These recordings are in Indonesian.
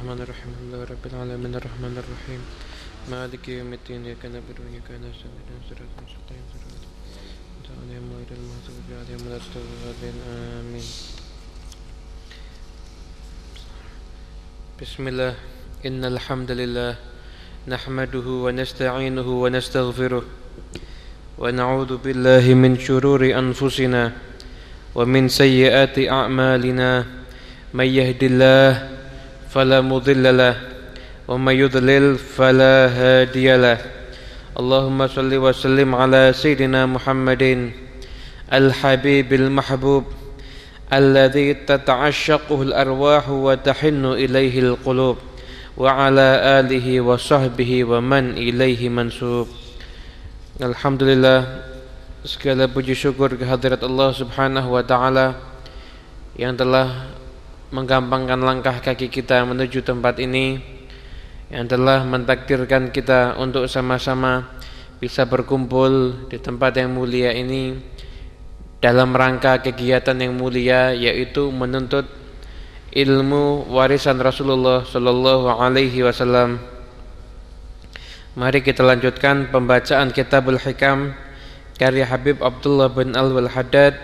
الرحمن الرحيم. الحمد لله رب العالمين. الرحمن الرحيم. مالك يوم الدين إياك نعبد وإياك نستعين. اهدنا الصراط المستقيم. صراط عليهم غير المغضوب عليهم ولا الضالين. آمين. بسم الله. إن الحمد لله نحمده ونستعينه ونستغفره ونعوذ بالله من شرور أنفسنا ومن سيئات أعمالنا. من يهد الله فلا مضل له ومن يضلل فلا هادي له. اللهم صل وسلم على سيدنا محمد الحبيب المحبوب الذي تتعشقه الأرواح وتحن إليه القلوب وعلى آله وصحبه ومن إليه منسوب. Alhamdulillah Segala puji syukur kehadirat Allah subhanahu wa ta'ala Yang telah menggampangkan langkah kaki kita menuju tempat ini Yang telah mentakdirkan kita untuk sama-sama bisa berkumpul di tempat yang mulia ini Dalam rangka kegiatan yang mulia yaitu menuntut ilmu warisan Rasulullah sallallahu alaihi wasallam Mari kita lanjutkan pembacaan Kitabul Hikam karya Habib Abdullah bin Alwal Haddad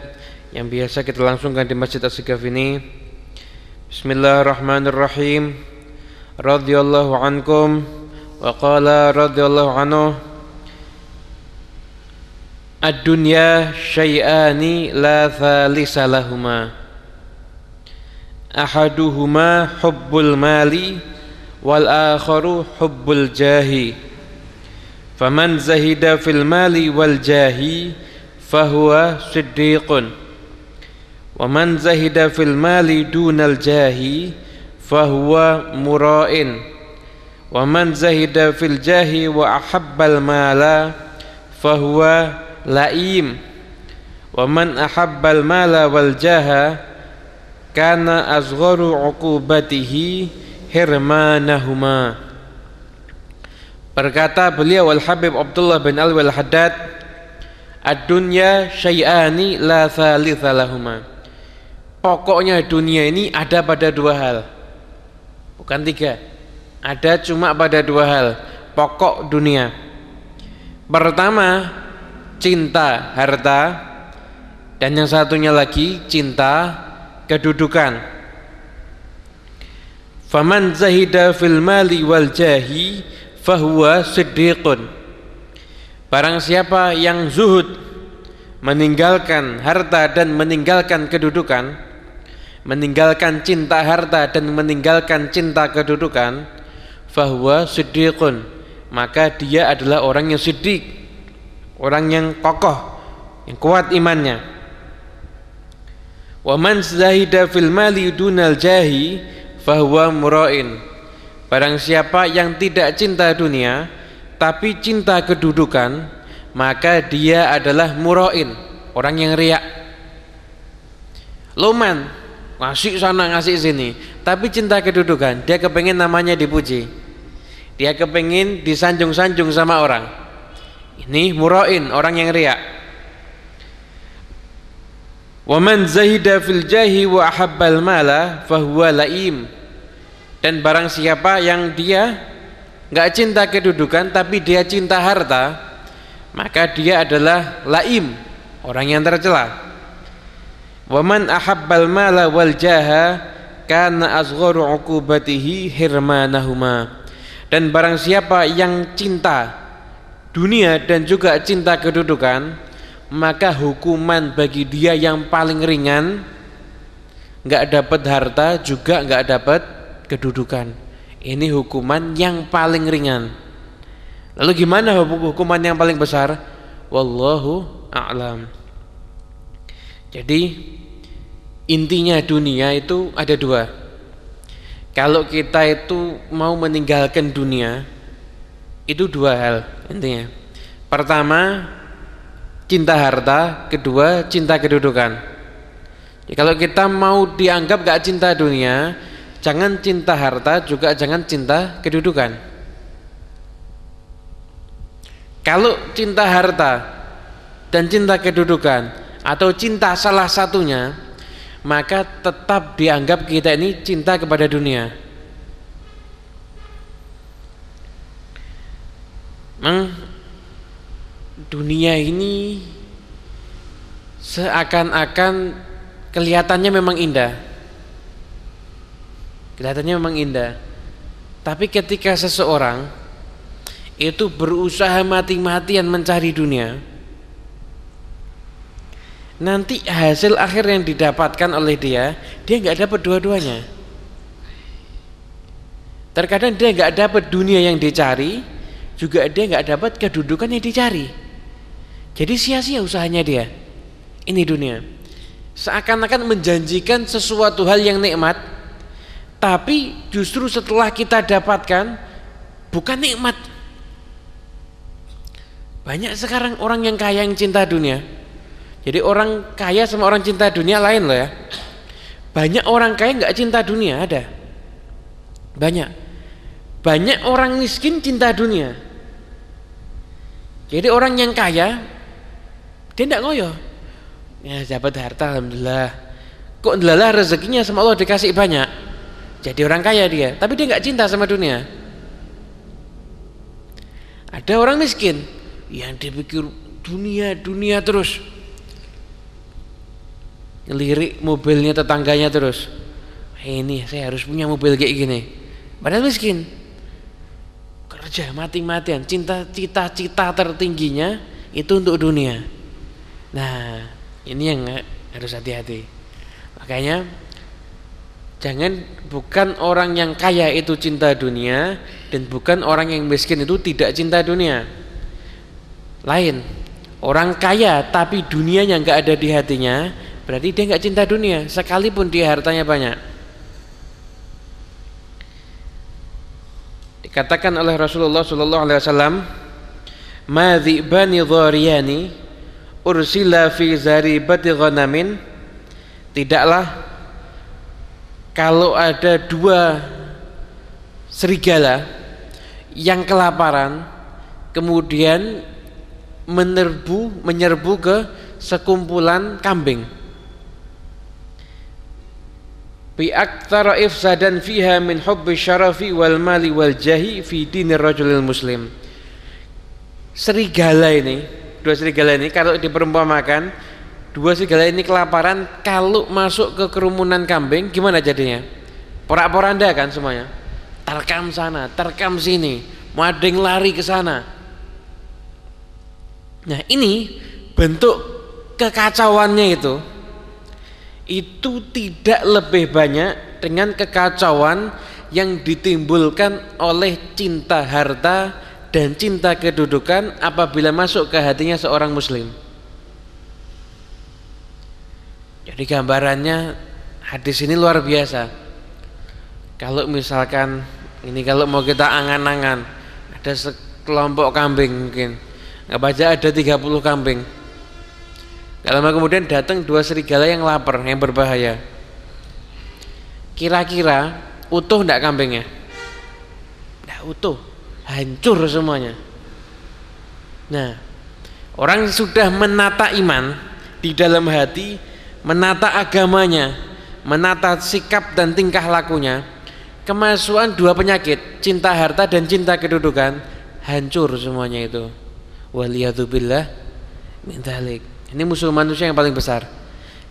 yang biasa kita langsungkan di Masjid As-Sigaf ini. Bismillahirrahmanirrahim. Radhiyallahu ankum wa qala radhiyallahu anhu. Ad-dunya syai'ani la thalisa lahuma Ahaduhuma hubbul mali wal akharu hubbul jahi Faman zahida fil mali wal jahi fahuwa siddiqun wa man zahida fil mali dunal jahi fahuwa mura'in wa man zahida fil jahi wa ahabbal mala fahuwa laim wa man ahabbal mala wal jaha kana azgharu uqubatihi hirmanahuma berkata beliau Al Habib Abdullah bin Alwi Al Haddad ad-dunya syai'ani la thalitha lahuma Pokoknya dunia ini ada pada dua hal. Bukan tiga. Ada cuma pada dua hal. Pokok dunia. Pertama, cinta harta dan yang satunya lagi cinta kedudukan. Faman zahida fil mali wal jahi fahuwa siddiqun Barang siapa yang zuhud meninggalkan harta dan meninggalkan kedudukan meninggalkan cinta harta dan meninggalkan cinta kedudukan fahuwa siddiqun. Maka dia adalah orang yang siddiq orang yang kokoh yang kuat imannya. Wa man zahida fil mali dunal jahi fahuwa mura'in. Barang siapa yang tidak cinta dunia tapi cinta kedudukan, maka dia adalah murain, orang yang riak. Loman, ngasih sana ngasih sini, tapi cinta kedudukan, dia kepengen namanya dipuji. Dia kepengen disanjung-sanjung sama orang. Ini murain, orang yang riak. Waman zahida fil jahi wa ahabbal mala fahuwa laim dan barang siapa yang dia nggak cinta kedudukan tapi dia cinta harta maka dia adalah laim orang yang tercela waman ahabbal mala wal jaha kana asgharu uqubatihi hirmanahuma dan barang siapa yang cinta dunia dan juga cinta kedudukan maka hukuman bagi dia yang paling ringan nggak dapat harta juga nggak dapat kedudukan. Ini hukuman yang paling ringan. Lalu gimana hukuman yang paling besar? Wallahu a'lam. Jadi intinya dunia itu ada dua. Kalau kita itu mau meninggalkan dunia itu dua hal intinya. Pertama cinta harta, kedua cinta kedudukan. Jadi kalau kita mau dianggap gak cinta dunia, jangan cinta harta, juga jangan cinta kedudukan. Kalau cinta harta dan cinta kedudukan atau cinta salah satunya, maka tetap dianggap kita ini cinta kepada dunia. Memang dunia ini seakan-akan kelihatannya memang indah. Kelihatannya memang indah. Tapi ketika seseorang itu berusaha mati-matian mencari dunia, nanti hasil akhir yang didapatkan oleh dia, dia nggak dapat dua-duanya. Terkadang dia nggak dapat dunia yang dicari, juga dia nggak dapat kedudukan yang dicari. Jadi sia-sia usahanya dia. Ini dunia. Seakan-akan menjanjikan sesuatu hal yang nikmat, tapi justru setelah kita dapatkan bukan nikmat. Banyak sekarang orang yang kaya yang cinta dunia. Jadi orang kaya sama orang cinta dunia lain loh ya. Banyak orang kaya nggak cinta dunia ada. Banyak. Banyak orang miskin cinta dunia. Jadi orang yang kaya dia tidak ngoyo ya dapat harta alhamdulillah kok adalah rezekinya sama Allah dikasih banyak jadi orang kaya dia tapi dia nggak cinta sama dunia ada orang miskin yang dipikir dunia dunia terus ngelirik mobilnya tetangganya terus. Ini saya harus punya mobil kayak gini. Padahal miskin. Kerja mati-matian. Cinta cita-cita tertingginya itu untuk dunia. Nah ini yang harus hati-hati. Makanya jangan bukan orang yang kaya itu cinta dunia dan bukan orang yang miskin itu tidak cinta dunia. Lain orang kaya tapi dunianya nggak ada di hatinya berarti dia nggak cinta dunia sekalipun dia hartanya banyak. Dikatakan oleh Rasulullah Shallallahu Alaihi Wasallam madhibani dhariyani ursila fi zaribati ghanamin. Tidaklah kalau ada dua serigala yang kelaparan kemudian menerbu menyerbu ke sekumpulan kambing bi aktsara ifsadan fiha min hubbi syarafi wal mali wal jahi fi dinir rajulil muslim. Serigala ini dua serigala ini kalau diperumpamakan dua serigala ini kelaparan kalau masuk ke kerumunan kambing gimana jadinya? Porak-poranda kan semuanya? Terkam sana terkam sini mading lari ke sana. Nah ini bentuk kekacauannya itu itu tidak lebih banyak dengan kekacauan yang ditimbulkan oleh cinta harta dan cinta kedudukan apabila masuk ke hatinya seorang muslim. Jadi gambarannya hadis ini luar biasa. Kalau misalkan ini kalau mau kita angan-angan ada sekelompok kambing mungkin. Nggak baca ada 30 kambing kalau kemudian datang dua serigala yang lapar yang berbahaya kira-kira utuh enggak kambingnya enggak utuh hancur semuanya. Nah, orang sudah menata iman di dalam hati, menata agamanya, menata sikap dan tingkah lakunya, kemasukan dua penyakit, cinta harta dan cinta kedudukan, hancur semuanya itu. Waliyadzubillah min Ini musuh manusia yang paling besar.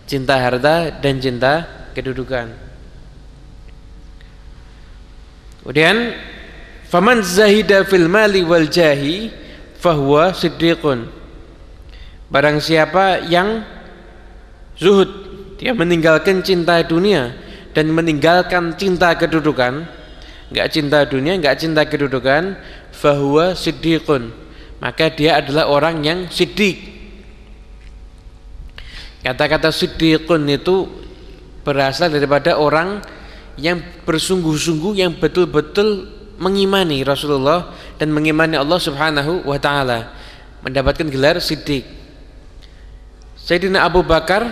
Cinta harta dan cinta kedudukan. Kemudian Faman zahida fil mali wal jahi fahuwa siddiqun. Barang siapa yang zuhud, dia meninggalkan cinta dunia dan meninggalkan cinta kedudukan, enggak cinta dunia, enggak cinta kedudukan, fahuwa siddiqun. Maka dia adalah orang yang siddiq. Kata-kata siddiqun itu berasal daripada orang yang bersungguh-sungguh yang betul-betul mengimani Rasulullah dan mengimani Allah Subhanahu wa taala mendapatkan gelar siddiq Sayyidina Abu Bakar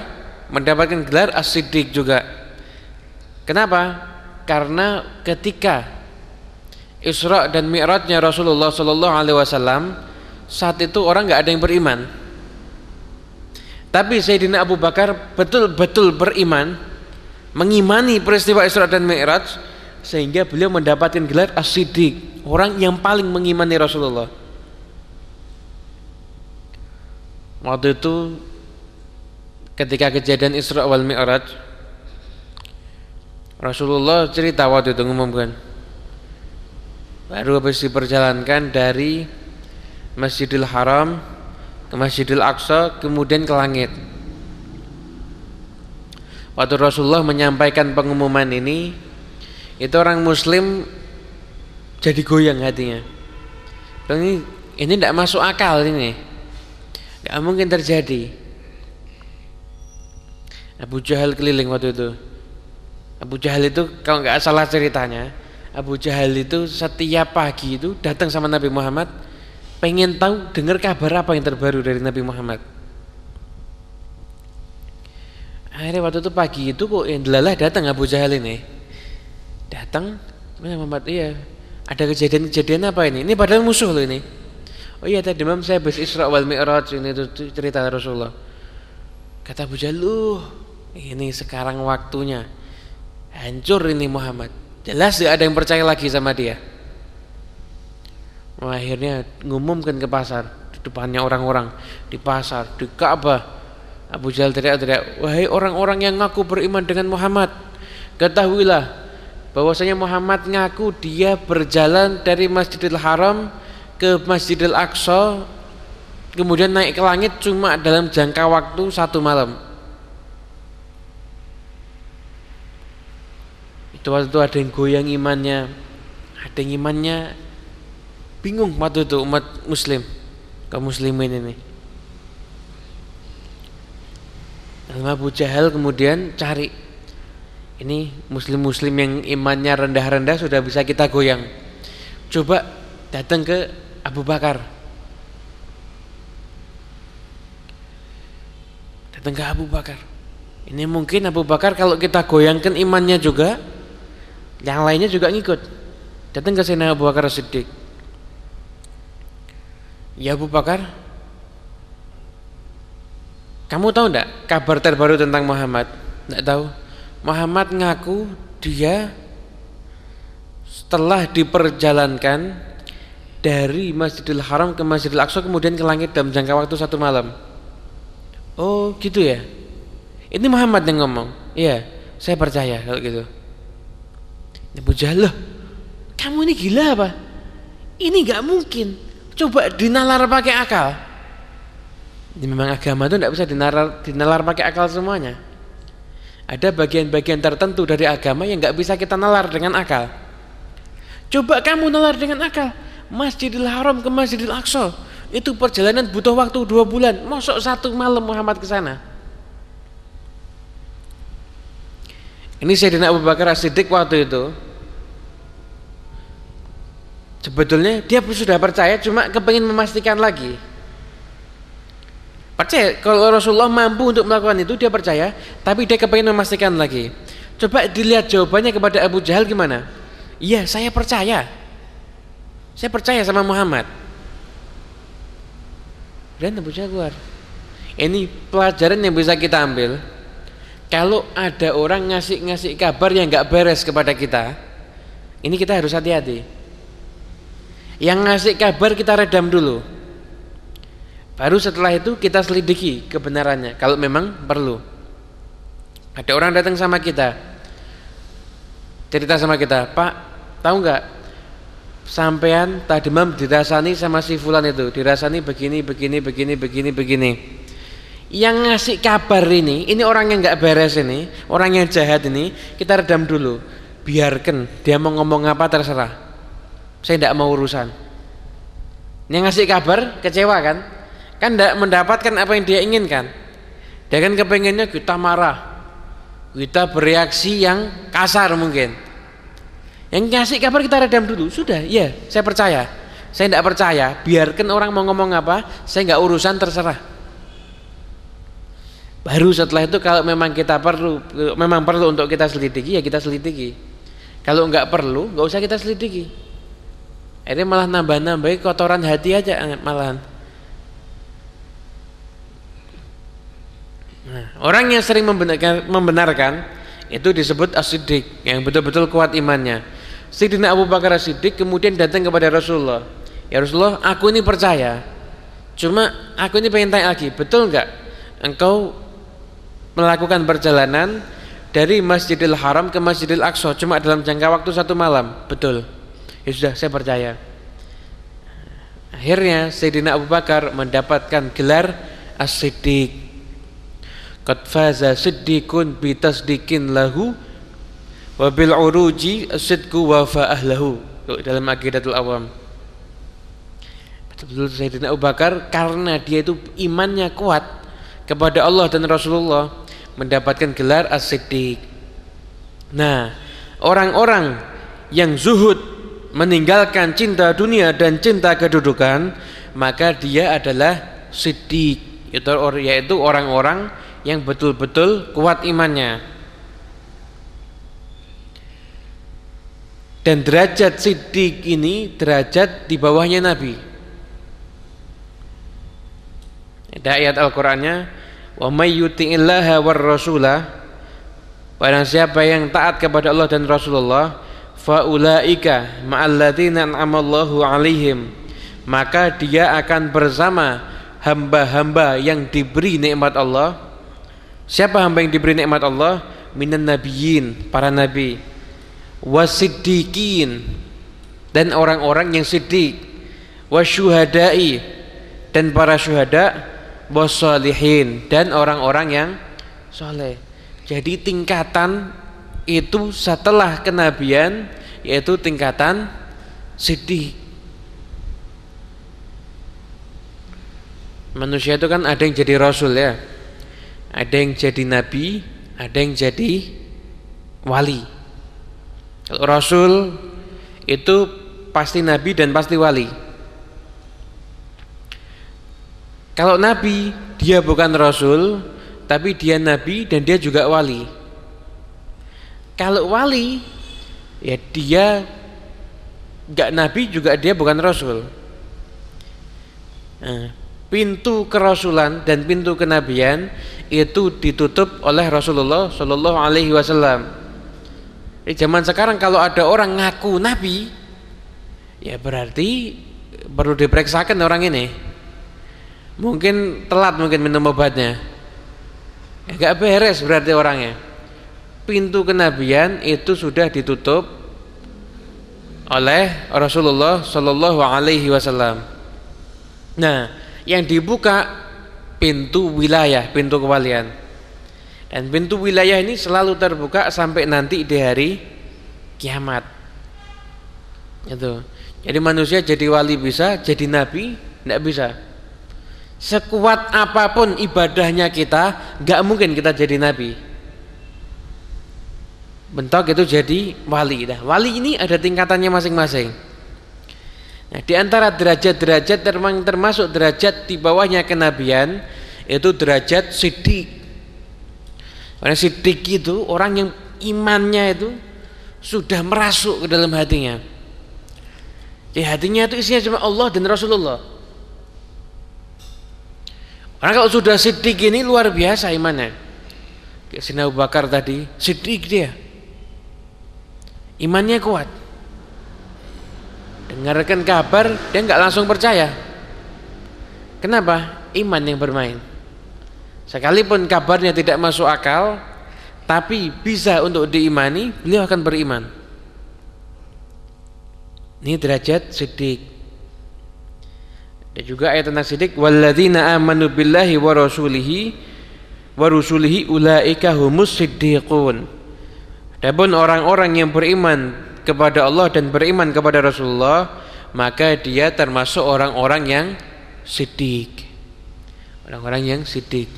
mendapatkan gelar as-siddiq juga. Kenapa? Karena ketika Isra dan Mi'rajnya Rasulullah Shallallahu Alaihi Wasallam saat itu orang nggak ada yang beriman. Tapi Sayyidina Abu Bakar betul-betul beriman, mengimani peristiwa Isra dan Mi'raj sehingga beliau mendapatkan gelar As-Siddiq, orang yang paling mengimani Rasulullah. Waktu itu ketika kejadian Isra wal Mi'raj Rasulullah cerita waktu itu ngumumkan baru habis diperjalankan dari Masjidil Haram Masjidil Aqsa kemudian ke langit. Waktu Rasulullah menyampaikan pengumuman ini itu orang muslim jadi goyang hatinya. Ini ini tidak masuk akal ini. Tidak mungkin terjadi. Abu Jahal keliling waktu itu. Abu Jahal itu kalau nggak salah ceritanya Abu Jahal itu setiap pagi itu datang sama Nabi Muhammad pengen tahu dengar kabar apa yang terbaru dari Nabi Muhammad? Akhirnya waktu itu pagi itu kok yang delalah datang Abu Jahal ini. Datang Muhammad iya. Ada kejadian-kejadian apa ini? Ini padahal musuh loh ini. Oh iya tadi malam saya habis Isra wal Mi'raj ini itu cerita Rasulullah. Kata Abu Jahal uh, ini sekarang waktunya. Hancur ini Muhammad. Jelas tidak ada yang percaya lagi sama dia. Akhirnya ngumumkan ke pasar di depannya orang-orang di pasar di Ka'bah. Abu Jahal teriak-teriak, "Wahai orang-orang yang ngaku beriman dengan Muhammad, ketahuilah bahwasanya Muhammad ngaku dia berjalan dari Masjidil Haram ke Masjidil Aqsa kemudian naik ke langit cuma dalam jangka waktu satu malam." itu waktu itu ada yang goyang imannya ada yang imannya bingung waktu itu umat muslim kaum muslimin ini Abu Jahal kemudian cari ini muslim-muslim yang imannya rendah-rendah sudah bisa kita goyang coba datang ke Abu Bakar datang ke Abu Bakar ini mungkin Abu Bakar kalau kita goyangkan imannya juga yang lainnya juga ngikut. Datang ke Sayyidina Abu Bakar Siddiq. Ya Abu Bakar, kamu tahu enggak kabar terbaru tentang Muhammad? Enggak tahu. Muhammad ngaku dia setelah diperjalankan dari Masjidil Haram ke Masjidil Aqsa kemudian ke langit dalam jangka waktu satu malam. Oh gitu ya. Ini Muhammad yang ngomong. Iya, saya percaya kalau gitu. Abu Jahal kamu ini gila apa? Ini gak mungkin. Coba dinalar pakai akal. Ini memang agama itu tidak bisa dinalar, dinalar pakai akal semuanya. Ada bagian-bagian tertentu dari agama yang nggak bisa kita nalar dengan akal. Coba kamu nalar dengan akal. Masjidil Haram ke Masjidil Aqsa itu perjalanan butuh waktu dua bulan. Masuk satu malam Muhammad ke sana. Ini Sayyidina Abu Bakar As-Siddiq waktu itu Sebetulnya dia sudah percaya cuma kepingin memastikan lagi. Percaya kalau Rasulullah mampu untuk melakukan itu dia percaya, tapi dia kepingin memastikan lagi. Coba dilihat jawabannya kepada Abu Jahal gimana? Iya, saya percaya. Saya percaya sama Muhammad. Dan Abu Jahal keluar. Ini pelajaran yang bisa kita ambil. Kalau ada orang ngasih-ngasih kabar yang nggak beres kepada kita, ini kita harus hati-hati yang ngasih kabar kita redam dulu. Baru setelah itu kita selidiki kebenarannya kalau memang perlu. Ada orang datang sama kita. Cerita sama kita, "Pak, tahu nggak sampean tadi malam dirasani sama si fulan itu, dirasani begini, begini, begini, begini, begini." Yang ngasih kabar ini, ini orang yang nggak beres ini, orang yang jahat ini, kita redam dulu. Biarkan dia mau ngomong apa terserah saya tidak mau urusan. Yang ngasih kabar kecewa kan? Kan tidak mendapatkan apa yang dia inginkan. Dia kan kepengennya kita marah. Kita bereaksi yang kasar mungkin. Yang ngasih kabar kita redam dulu sudah ya saya percaya. Saya tidak percaya biarkan orang mau ngomong apa saya nggak urusan terserah. Baru setelah itu kalau memang kita perlu memang perlu untuk kita selidiki ya kita selidiki. Kalau nggak perlu nggak usah kita selidiki. Ini malah nambah-nambah kotoran hati aja malahan. Nah, orang yang sering membenarkan, membenarkan itu disebut asidik yang betul-betul kuat imannya. Sidina Abu Bakar Asidik kemudian datang kepada Rasulullah. Ya Rasulullah, aku ini percaya. Cuma aku ini pengen tanya lagi, betul nggak engkau melakukan perjalanan dari Masjidil Haram ke Masjidil Aqsa cuma dalam jangka waktu satu malam? Betul. Ya sudah, saya percaya. Akhirnya Sayyidina Abu Bakar mendapatkan gelar As-Siddiq. Qad faza siddiqun bi tasdiqin lahu wa bil uruji sidqu wa fa'ahlahu dalam aqidatul awam. Betul-betul Sayyidina Abu Bakar karena dia itu imannya kuat kepada Allah dan Rasulullah mendapatkan gelar as-siddiq. Nah orang-orang yang zuhud meninggalkan cinta dunia dan cinta kedudukan maka dia adalah siddiq yaitu orang-orang yang betul-betul kuat imannya. Dan derajat siddiq ini derajat di bawahnya Nabi. Ada ayat Al-Qur'annya wa may yuti'illaha war rasulah barang siapa yang taat kepada Allah dan Rasulullah faulaika ma'alladzina an'amallahu alaihim maka dia akan bersama hamba-hamba yang diberi nikmat Allah Siapa hamba yang diberi nikmat Allah? Minan nabiyyin, para nabi. Wasiddiqin dan orang-orang yang siddiq. Wasyuhada'i dan para syuhada. Wasalihin dan orang-orang yang soleh. Jadi tingkatan itu setelah kenabian yaitu tingkatan siddiq. Manusia itu kan ada yang jadi rasul ya ada yang jadi nabi, ada yang jadi wali. Kalau rasul itu pasti nabi dan pasti wali. Kalau nabi dia bukan rasul, tapi dia nabi dan dia juga wali. Kalau wali ya dia gak nabi juga dia bukan rasul. Nah, pintu kerasulan dan pintu kenabian itu ditutup oleh Rasulullah Shallallahu Alaihi Wasallam. Di zaman sekarang kalau ada orang ngaku nabi, ya berarti perlu diperiksakan orang ini. Mungkin telat mungkin minum obatnya. Ya, gak beres berarti orangnya. Pintu kenabian itu sudah ditutup oleh Rasulullah Shallallahu Alaihi Wasallam. Nah, yang dibuka pintu wilayah, pintu kewalian. Dan pintu wilayah ini selalu terbuka sampai nanti di hari kiamat. Itu. Jadi manusia jadi wali bisa, jadi nabi tidak bisa. Sekuat apa pun ibadahnya kita, nggak mungkin kita jadi nabi. Bentuk itu jadi wali. Nah, wali ini ada tingkatannya masing-masing. Nah, di antara derajat-derajat termasuk derajat di bawahnya kenabian itu derajat sidik. Orang sidik itu orang yang imannya itu sudah merasuk ke dalam hatinya. Di hatinya itu isinya cuma Allah dan Rasulullah. Orang kalau sudah sidik ini luar biasa imannya. Kayak Sina Abu Bakar tadi, sidik dia. Imannya kuat. Dengarkan kabar dia nggak langsung percaya. Kenapa? Iman yang bermain. Sekalipun kabarnya tidak masuk akal tapi bisa untuk diimani beliau akan beriman. Ini derajat sidik. Dan juga ayat tentang sidik walladzina amanu billahi wa rasulihi wa rusulihi ulaika humus siddiqun Adapun orang-orang yang beriman kepada Allah dan beriman kepada Rasulullah maka dia termasuk orang-orang yang sidik orang-orang yang sidik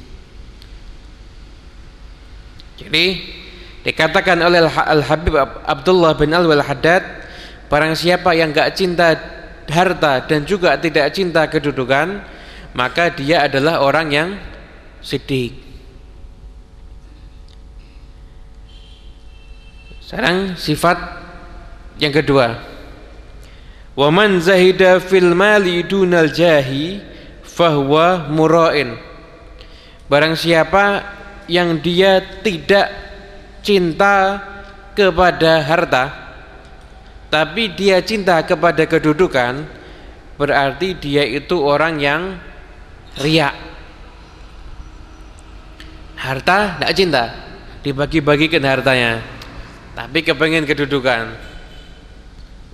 jadi dikatakan oleh Al-Habib Abdullah bin Al-Haddad barang siapa yang gak cinta harta dan juga tidak cinta kedudukan maka dia adalah orang yang sidik sekarang sifat yang kedua. Wa man zahida fil mali dunal jahi fahuwa mura'in. Barang siapa yang dia tidak cinta kepada harta tapi dia cinta kepada kedudukan berarti dia itu orang yang riak. Harta tidak cinta. Dibagi-bagikan hartanya tapi kepengen kedudukan.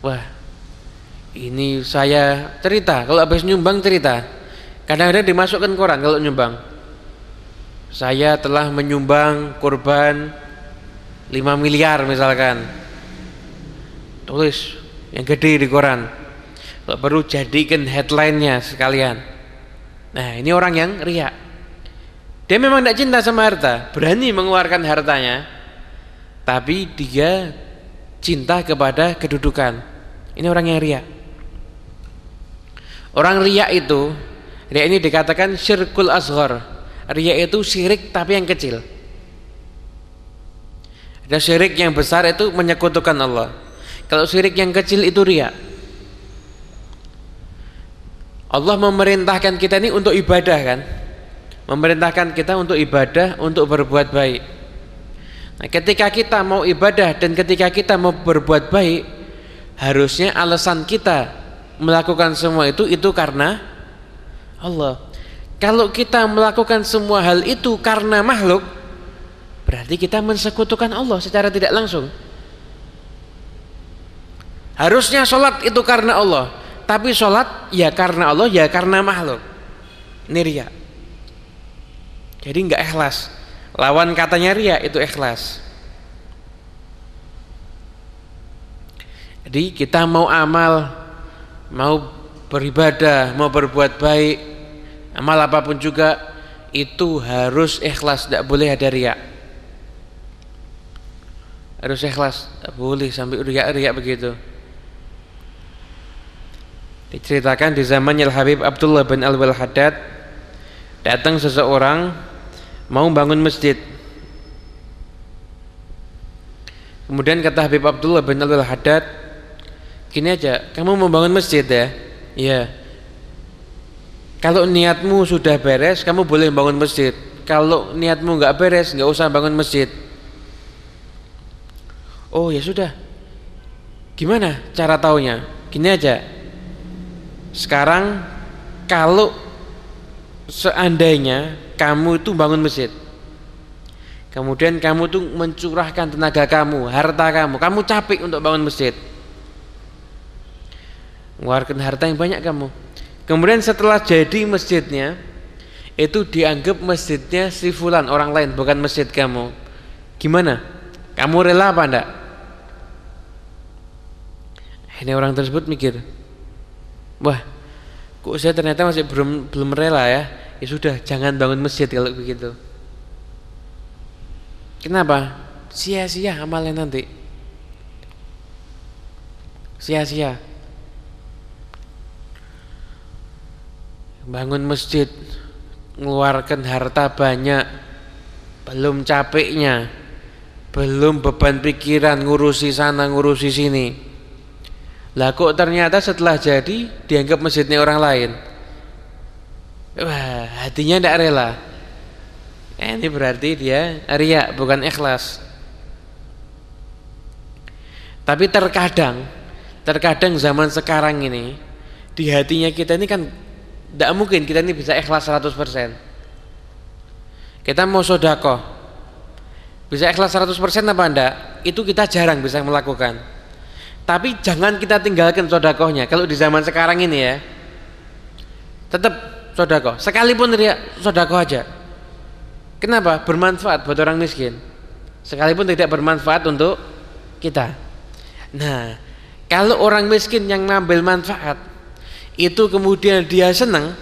Wah ini saya cerita. Kalau habis nyumbang cerita. Kadang-kadang dimasukkan koran kalau nyumbang. Saya telah menyumbang kurban 5 miliar misalkan. Tulis yang gede di koran. Kalau perlu jadikan headline-nya sekalian. Nah ini orang yang riak. Dia memang tidak cinta sama harta. Berani mengeluarkan hartanya tapi dia cinta kepada kedudukan. Ini orang yang riak. Orang riak itu riak ini dikatakan syirkul asghar. Riak itu syirik tapi yang kecil. Ada syirik yang besar itu menyekutukan Allah. Kalau syirik yang kecil itu riak. Allah memerintahkan kita ini untuk ibadah kan? Memerintahkan kita untuk ibadah untuk berbuat baik nah, ketika kita mau ibadah dan ketika kita mau berbuat baik harusnya alasan kita melakukan semua itu itu karena Allah. Kalau kita melakukan semua hal itu karena makhluk berarti kita mensekutukan Allah secara tidak langsung. Harusnya sholat itu karena Allah tapi sholat ya karena Allah ya karena makhluk. Ini jadi nggak ikhlas. Lawan katanya ria itu ikhlas. Jadi kita mau amal, mau beribadah, mau berbuat baik, amal apa pun juga itu harus ikhlas, tidak boleh ada ria. Harus ikhlas, tidak boleh sampai riak-riak begitu. Diceritakan di zamannya Habib Abdullah bin Al-Wal Haddad datang seseorang mau bangun masjid. Kemudian kata Habib Abdullah bin Abdul Haddad gini aja kamu mau bangun masjid ya? Iya. Kalau niatmu sudah beres kamu boleh bangun masjid. Kalau niatmu nggak beres nggak usah bangun masjid. Oh ya sudah. Gimana cara taunya? Gini aja. Sekarang kalau seandainya kamu itu bangun masjid kemudian kamu tuh mencurahkan tenaga kamu harta kamu kamu capek untuk bangun masjid mengeluarkan harta yang banyak kamu. Kemudian setelah jadi masjidnya itu dianggap masjidnya si fulan orang lain bukan masjid kamu. Gimana? Kamu rela apa enggak? Ini orang tersebut mikir wah kok saya ternyata masih belum belum rela ya? Ya sudah jangan bangun masjid kalau begitu. Kenapa? Sia-sia amalnya nanti. Sia-sia. Bangun masjid mengeluarkan harta banyak belum capeknya belum beban pikiran ngurusi sana ngurusi sini lah kok ternyata setelah jadi dianggap masjidnya orang lain Wah, hatinya tidak rela. Eh, ini berarti dia ria, bukan ikhlas. Tapi terkadang, terkadang zaman sekarang ini di hatinya kita ini kan tidak mungkin kita ini bisa ikhlas 100%. Kita mau sodako, bisa ikhlas 100% apa enggak? Itu kita jarang bisa melakukan. Tapi jangan kita tinggalkan sodakohnya. Kalau di zaman sekarang ini ya, tetap sodako sekalipun dia sodako aja. Kenapa? Bermanfaat buat orang miskin. Sekalipun tidak bermanfaat untuk kita. Nah kalau orang miskin yang ngambil manfaat itu kemudian dia senang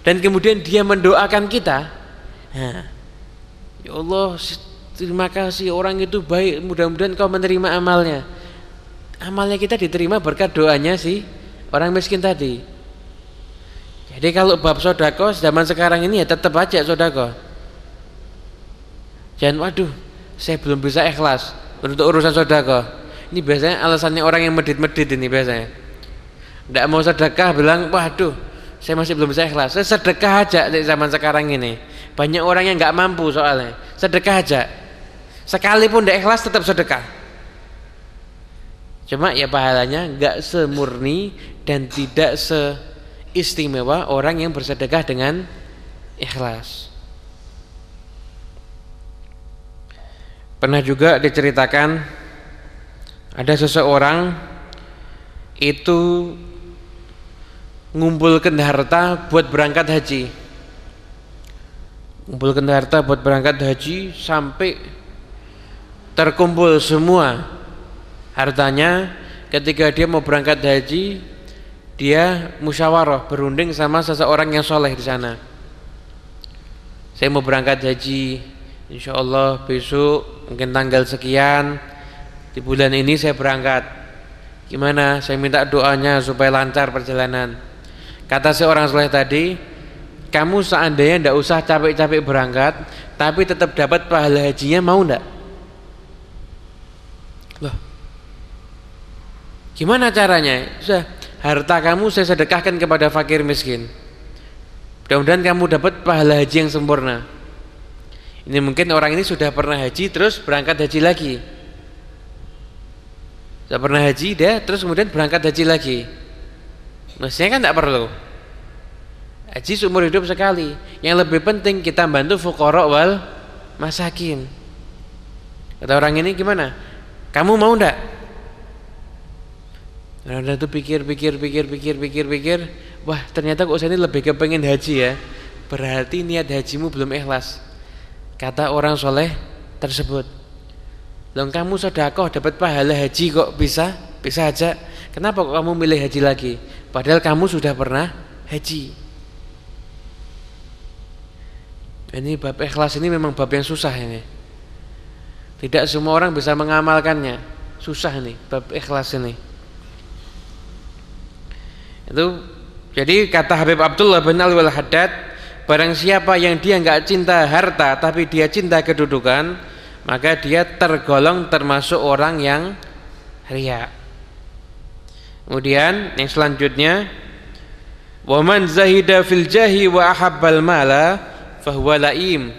dan kemudian dia mendoakan kita. Nah, ya Allah terima kasih. Orang itu baik. Mudah-mudahan kau menerima amalnya amalnya kita diterima berkat doanya si orang miskin tadi jadi kalau bab sodako zaman sekarang ini ya tetap aja sodako. Jangan waduh saya belum bisa ikhlas. untuk urusan sedekah. Ini biasanya alasannya orang yang medit-medit ini biasanya. Tidak mau sedekah bilang, waduh, saya masih belum bisa ikhlas. Saya sedekah aja di zaman sekarang ini. Banyak orang yang nggak mampu soalnya. Sedekah aja. Sekalipun tidak ikhlas tetap sedekah. Cuma ya pahalanya nggak semurni dan tidak seistimewa orang yang bersedekah dengan ikhlas. Pernah juga diceritakan ada seseorang itu ngumpulkan harta buat berangkat haji. Ngumpulkan harta buat berangkat haji sampai terkumpul semua hartanya ketika dia mau berangkat haji dia musyawarah berunding sama seseorang yang soleh di sana. Saya mau berangkat haji insya Allah besok mungkin tanggal sekian di bulan ini saya berangkat. Gimana? Saya minta doanya supaya lancar perjalanan. Kata seorang soleh tadi kamu seandainya tidak usah capek-capek berangkat tapi tetap dapat pahala hajinya mau ndak? Loh Gimana caranya? Sudah, harta kamu saya sedekahkan kepada fakir miskin. Mudah-mudahan kamu dapat pahala haji yang sempurna. Ini mungkin orang ini sudah pernah haji terus berangkat haji lagi. Sudah pernah haji dia terus kemudian berangkat haji lagi. Mestinya kan tidak perlu. Haji seumur hidup sekali. Yang lebih penting kita bantu fukorok wal masakin. Kata orang ini gimana? Kamu mau ndak? Nah, udah tuh pikir, pikir, pikir, pikir, pikir, pikir, wah ternyata kok saya ini lebih kepengen haji ya. Berarti niat hajimu belum ikhlas. Kata orang soleh tersebut. Loh kamu sodakoh dapat pahala haji kok bisa? Bisa aja. Kenapa kok kamu milih haji lagi? Padahal kamu sudah pernah haji. Ini bab ikhlas ini memang bab yang susah ini. Tidak semua orang bisa mengamalkannya. Susah nih bab ikhlas ini. Itu jadi kata Habib Abdullah bin Alwi Al-Haddad, barang siapa yang dia enggak cinta harta tapi dia cinta kedudukan, maka dia tergolong termasuk orang yang ria. Kemudian yang selanjutnya, wa man zahida fil jahi wa ahabbal mala fahuwa laim.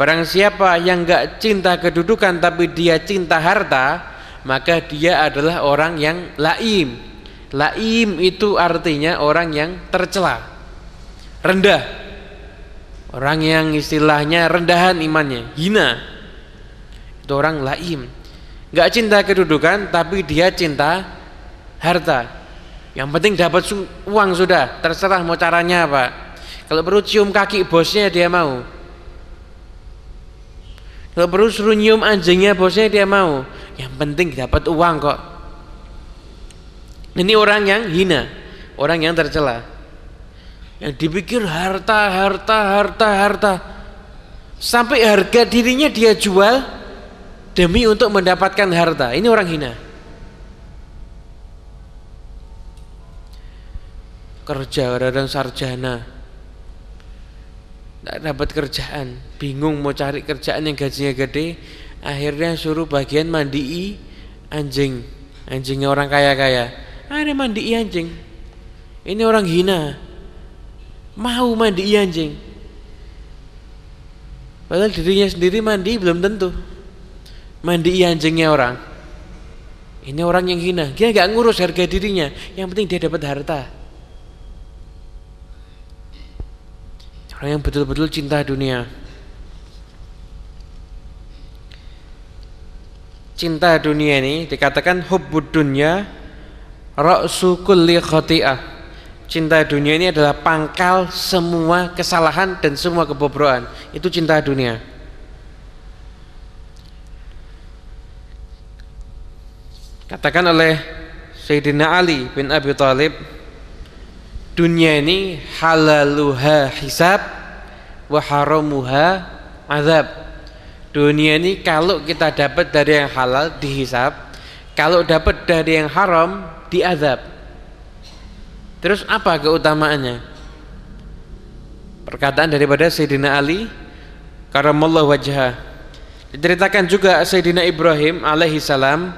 Barang siapa yang enggak cinta kedudukan tapi dia cinta harta, maka dia adalah orang yang laim, Laim itu artinya orang yang tercela. Rendah. Orang yang istilahnya rendahan imannya, hina. Itu orang laim. Gak cinta kedudukan tapi dia cinta harta. Yang penting dapat uang sudah, terserah mau caranya apa. Kalau perlu cium kaki bosnya dia mau. Kalau perlu suruh nyium anjingnya bosnya dia mau. Yang penting dapat uang kok. Ini orang yang hina, orang yang tercela. Yang dipikir harta, harta, harta, harta. Sampai harga dirinya dia jual demi untuk mendapatkan harta. Ini orang hina. Kerja kadang sarjana. Tidak dapat kerjaan, bingung mau cari kerjaan yang gajinya gede, akhirnya suruh bagian mandi anjing, anjingnya orang kaya-kaya ada mandi anjing. Ini orang hina. Mau mandi anjing. Padahal dirinya sendiri mandi belum tentu. Mandi anjingnya orang. Ini orang yang hina. Dia nggak ngurus harga dirinya. Yang penting dia dapat harta. Orang yang betul-betul cinta dunia. Cinta dunia ini dikatakan hubbud dunya Ra'su kulli khati'ah. Cinta dunia ini adalah pangkal semua kesalahan dan semua kebobrokan. Itu cinta dunia. Katakan oleh Sayyidina Ali bin Abi Thalib, dunia ini halaluha hisab wa haramuha azab. Dunia ini kalau kita dapat dari yang halal dihisab, kalau dapat dari yang haram diazab. Terus apa keutamaannya? Perkataan daripada Sayyidina Ali karamallahu wajah. Diceritakan juga Sayyidina Ibrahim alaihi salam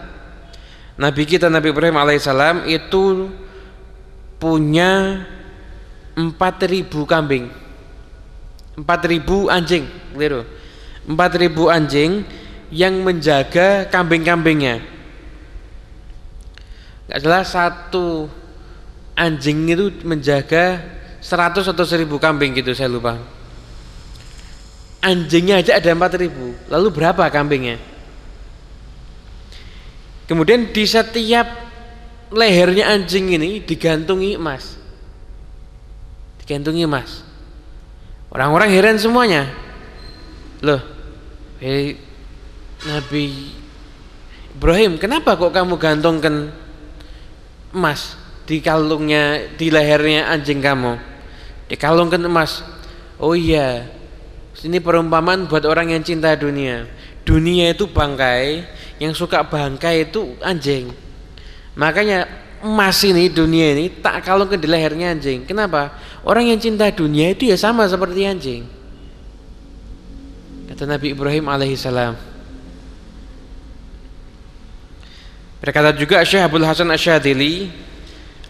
Nabi kita Nabi Ibrahim alaihi salam itu punya 4000 kambing 4000 anjing keliru 4000 anjing yang menjaga kambing-kambingnya Gak salah satu anjing itu menjaga 100 atau 1000 kambing gitu saya lupa. Anjingnya aja ada 4000 lalu berapa kambingnya? Kemudian di setiap lehernya anjing ini digantungi emas. Digantungi emas. Orang-orang heran semuanya. Loh hey, Nabi Ibrahim kenapa kok kamu gantungkan emas di kalungnya di lehernya anjing kamu dikalungkan emas oh iya ini perumpamaan buat orang yang cinta dunia. Dunia itu bangkai, yang suka bangkai itu anjing. Makanya emas ini dunia ini tak ke di lehernya anjing. Kenapa? Orang yang cinta dunia itu ya sama seperti anjing. Kata Nabi Ibrahim alaihissalam. Berkata juga Syekh Abdul Hasan Asyadili,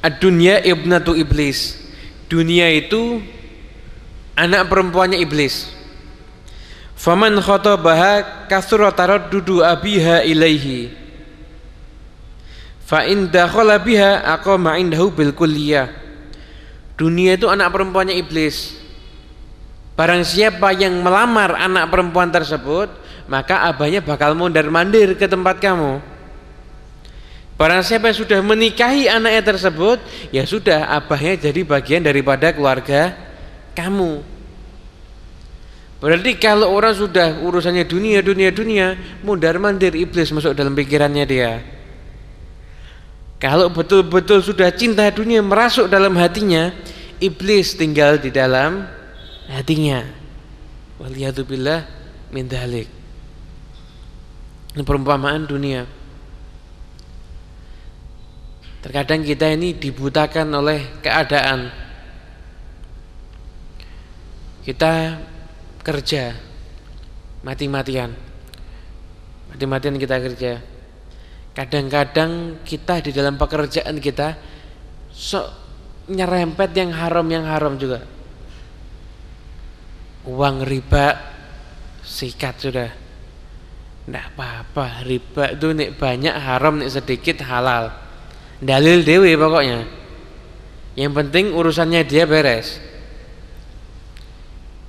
"Ad-dunya ibnatu iblis." Dunia itu anak perempuannya iblis. Faman khatabaha kasura taraddudu abiha ilaihi. Fa in dakhala biha aqama indahu bil kulliyah. Dunia itu anak perempuannya iblis. Barang siapa yang melamar anak perempuan tersebut, maka abahnya bakal mondar-mandir ke tempat kamu. Barang siapa yang sudah menikahi anaknya tersebut, ya sudah abahnya jadi bagian daripada keluarga kamu. Berarti kalau orang sudah urusannya dunia, dunia, dunia, mundar mandir iblis masuk dalam pikirannya dia. Kalau betul-betul sudah cinta dunia merasuk dalam hatinya, iblis tinggal di dalam hatinya. Waliyatubillah min dalik. Ini perumpamaan dunia. Terkadang kita ini dibutakan oleh keadaan. Kita kerja mati-matian. Mati-matian kita kerja. Kadang-kadang kita di dalam pekerjaan kita sok nyerempet yang haram yang haram juga. Uang riba sikat sudah. Tidak apa-apa riba itu nih banyak haram nih sedikit halal dalil dewi pokoknya. Yang penting urusannya dia beres.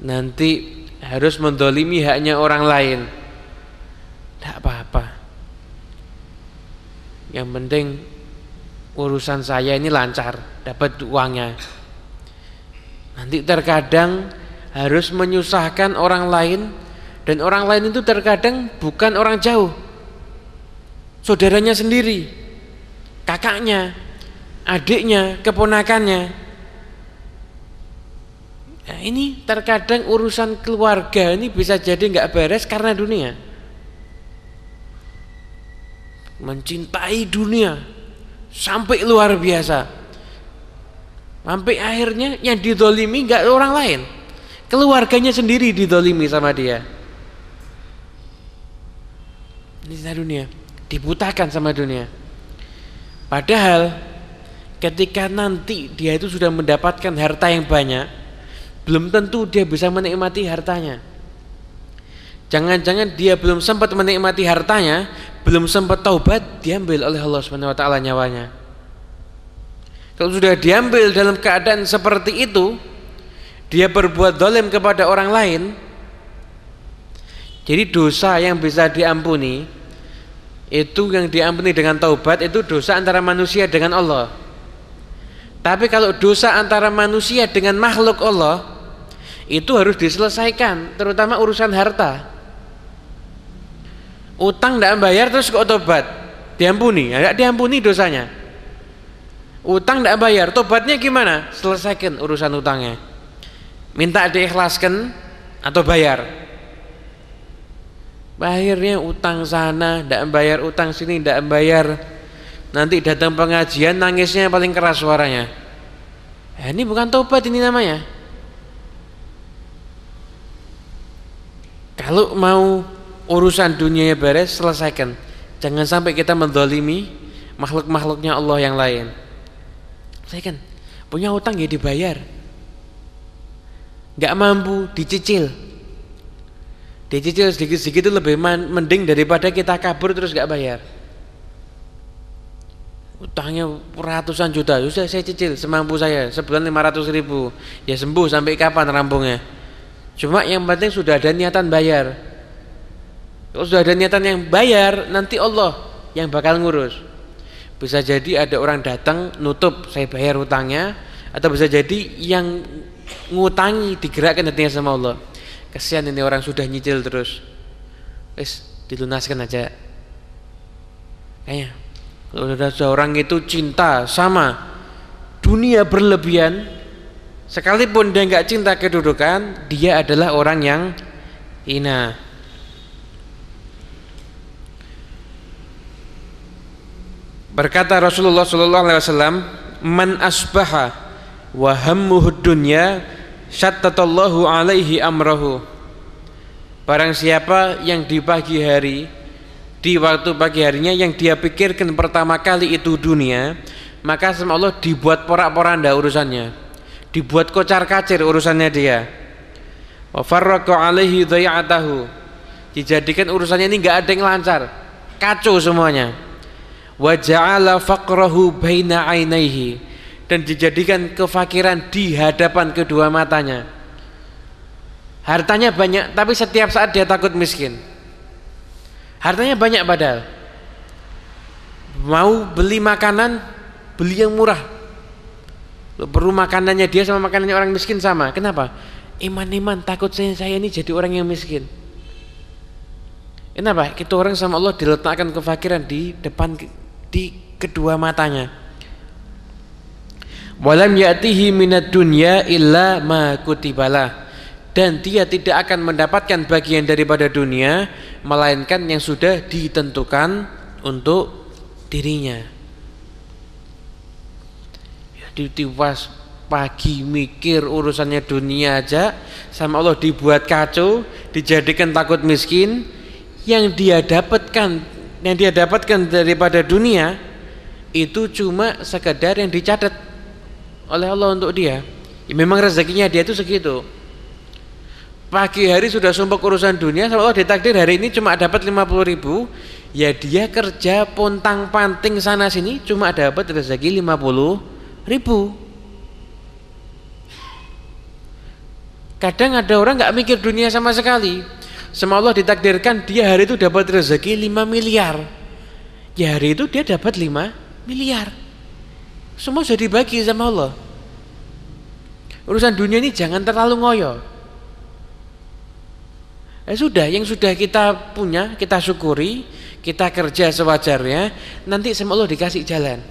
Nanti harus mendolimi haknya orang lain. Tidak apa-apa. Yang penting urusan saya ini lancar dapat uangnya. Nanti terkadang harus menyusahkan orang lain dan orang lain itu terkadang bukan orang jauh. Saudaranya sendiri kakaknya adiknya keponakannya Nah, ini terkadang urusan keluarga ini bisa jadi nggak beres karena dunia. Mencintai dunia sampai luar biasa. Sampai akhirnya yang didolimi nggak orang lain, keluarganya sendiri didolimi sama dia. Ini dunia, dibutakan sama dunia. Padahal ketika nanti dia itu sudah mendapatkan harta yang banyak, belum tentu dia bisa menikmati hartanya. Jangan-jangan dia belum sempat menikmati hartanya, belum sempat taubat, diambil oleh Allah taala nyawanya. Kalau sudah diambil dalam keadaan seperti itu, dia berbuat dolim kepada orang lain, jadi dosa yang bisa diampuni itu yang diampuni dengan taubat itu dosa antara manusia dengan Allah. Tapi kalau dosa antara manusia dengan makhluk Allah itu harus diselesaikan, terutama urusan harta. Utang tidak bayar terus kok tobat, diampuni, ya diampuni dosanya. Utang tidak bayar, tobatnya gimana? Selesaikan urusan utangnya. Minta diikhlaskan atau bayar. Bayarnya utang sana, tidak bayar utang sini, tidak bayar nanti datang pengajian nangisnya paling keras suaranya. Eh, ini bukan tobat ini namanya. Kalau mau urusan dunianya beres selesaikan. Jangan sampai kita mendolimi makhluk-makhluknya Allah yang lain. Selesaikan. Punya utang ya dibayar. Nggak mampu dicicil dicicil sedikit-sedikit itu lebih mending daripada kita kabur terus nggak bayar. Utangnya ratusan juta. Sudah saya cicil semampu saya. Sebulan 500 ribu. Ya sembuh sampai kapan rampungnya? Cuma yang penting sudah ada niatan bayar. Kalau sudah ada niatan yang bayar nanti Allah yang bakal ngurus. Bisa jadi ada orang datang nutup saya bayar utangnya atau bisa jadi yang ngutangi digerakkan hatinya sama Allah kesian ini orang sudah nyicil terus wis dilunaskan aja kayaknya kalau seorang itu cinta sama dunia berlebihan, sekalipun dia nggak cinta kedudukan, dia adalah orang yang hina. Berkata Rasulullah sallallahu alaihi wasallam, "Man asbaha wa dunya, syattatallahu alaihi amrahu." Barang siapa yang di pagi hari di waktu pagi harinya yang dia pikirkan pertama kali itu dunia maka sama Allah dibuat porak-poranda urusannya. Dibuat kocar kacir urusannya dia. Wa farraqa alaihi dhayatahu dijadikan urusannya ini enggak ada yang lancar. Kacau semuanya. Wa ja'ala faqrahu baina ainaihi dan dijadikan kefakiran di hadapan kedua matanya hartanya banyak tapi setiap saat dia takut miskin Hartanya banyak padahal. Mau beli makanan, beli yang murah. Perlu makanannya dia sama makanannya orang miskin sama. Kenapa? Iman-iman takut saya, saya ini jadi orang yang miskin. Kenapa? Kita orang sama Allah diletakkan kefakiran di depan di kedua matanya. Walam ya'tihi minad dunya illa ma kutibalah. Dan dia tidak akan mendapatkan bagian daripada dunia melainkan yang sudah ditentukan untuk dirinya. Ya, ditiwas pagi mikir urusannya dunia aja sama Allah dibuat kacau dijadikan takut miskin yang dia dapatkan yang dia dapatkan daripada dunia itu cuma sekedar yang dicatat oleh Allah untuk dia. Ya, memang rezekinya dia itu segitu. Pagi hari sudah sumpah urusan dunia sama Allah ditakdir hari ini cuma dapat 50 ribu ya dia kerja pontang panting sana sini cuma dapat rezeki 50 ribu. Kadang ada orang nggak mikir dunia sama sekali. Sama Allah ditakdirkan dia hari itu dapat rezeki 5 miliar. Ya hari itu dia dapat 5 miliar semua sudah dibagi sama Allah urusan dunia ini jangan terlalu ngoyo Eh sudah, yang sudah kita punya, kita syukuri, kita kerja sewajarnya, nanti sama Allah dikasih jalan.